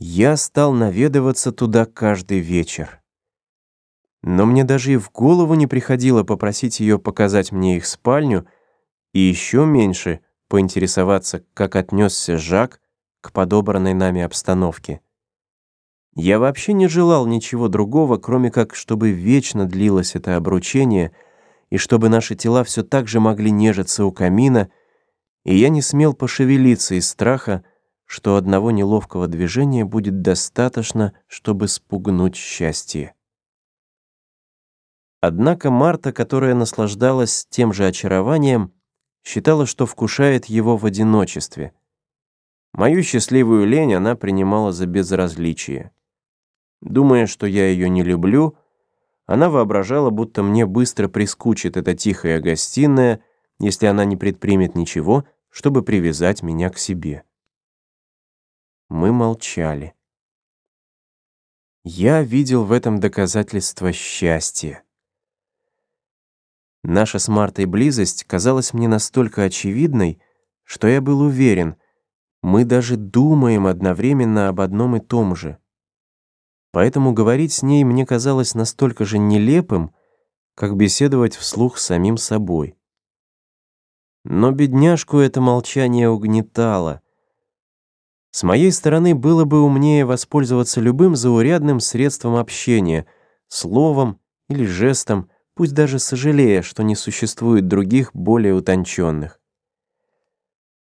я стал наведываться туда каждый вечер. Но мне даже и в голову не приходило попросить ее показать мне их спальню, и еще меньше поинтересоваться, как отнесся Жак к подобранной нами обстановке. Я вообще не желал ничего другого, кроме как, чтобы вечно длилось это обручение и чтобы наши тела все так же могли нежиться у камина, и я не смел пошевелиться из страха, что одного неловкого движения будет достаточно, чтобы спугнуть счастье. Однако Марта, которая наслаждалась тем же очарованием, считала, что вкушает его в одиночестве. Мою счастливую лень она принимала за безразличие. Думая, что я ее не люблю, она воображала, будто мне быстро прискучит эта тихая гостиная, если она не предпримет ничего, чтобы привязать меня к себе. Мы молчали. Я видел в этом доказательство счастья. Наша с Мартой близость казалась мне настолько очевидной, что я был уверен, мы даже думаем одновременно об одном и том же. Поэтому говорить с ней мне казалось настолько же нелепым, как беседовать вслух с самим собой. Но бедняжку это молчание угнетало — с моей стороны было бы умнее воспользоваться любым заурядным средством общения, словом или жестом, пусть даже сожалея, что не существует других более утонченных.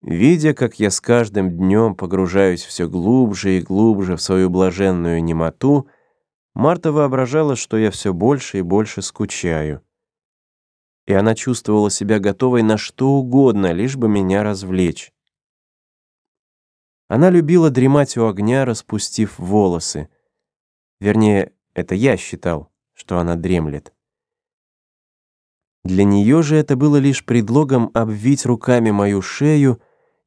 Видя, как я с каждым днем погружаюсь все глубже и глубже в свою блаженную немоту, Марта воображала, что я все больше и больше скучаю. И она чувствовала себя готовой на что угодно, лишь бы меня развлечь. Она любила дремать у огня, распустив волосы. Вернее, это я считал, что она дремлет. Для нее же это было лишь предлогом обвить руками мою шею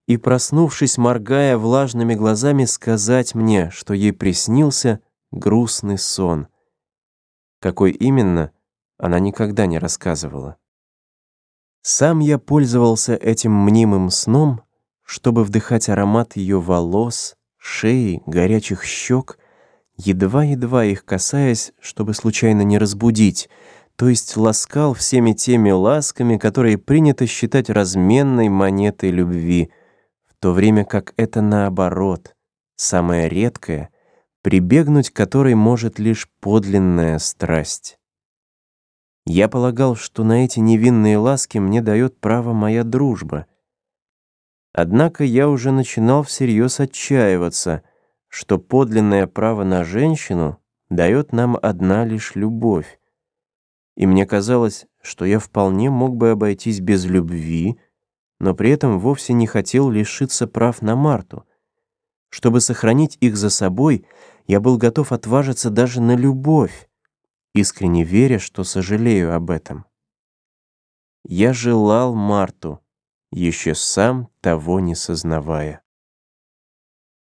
и, проснувшись, моргая влажными глазами, сказать мне, что ей приснился грустный сон. Какой именно, она никогда не рассказывала. Сам я пользовался этим мнимым сном — чтобы вдыхать аромат ее волос, шеи, горячих щек, едва-едва их касаясь, чтобы случайно не разбудить, то есть ласкал всеми теми ласками, которые принято считать разменной монетой любви, в то время как это наоборот, самое редкое, прибегнуть к которой может лишь подлинная страсть. Я полагал, что на эти невинные ласки мне дает право моя дружба — Однако я уже начинал всерьез отчаиваться, что подлинное право на женщину дает нам одна лишь любовь. И мне казалось, что я вполне мог бы обойтись без любви, но при этом вовсе не хотел лишиться прав на Марту. Чтобы сохранить их за собой, я был готов отважиться даже на любовь, искренне веря, что сожалею об этом. Я желал Марту, еще сам того не сознавая.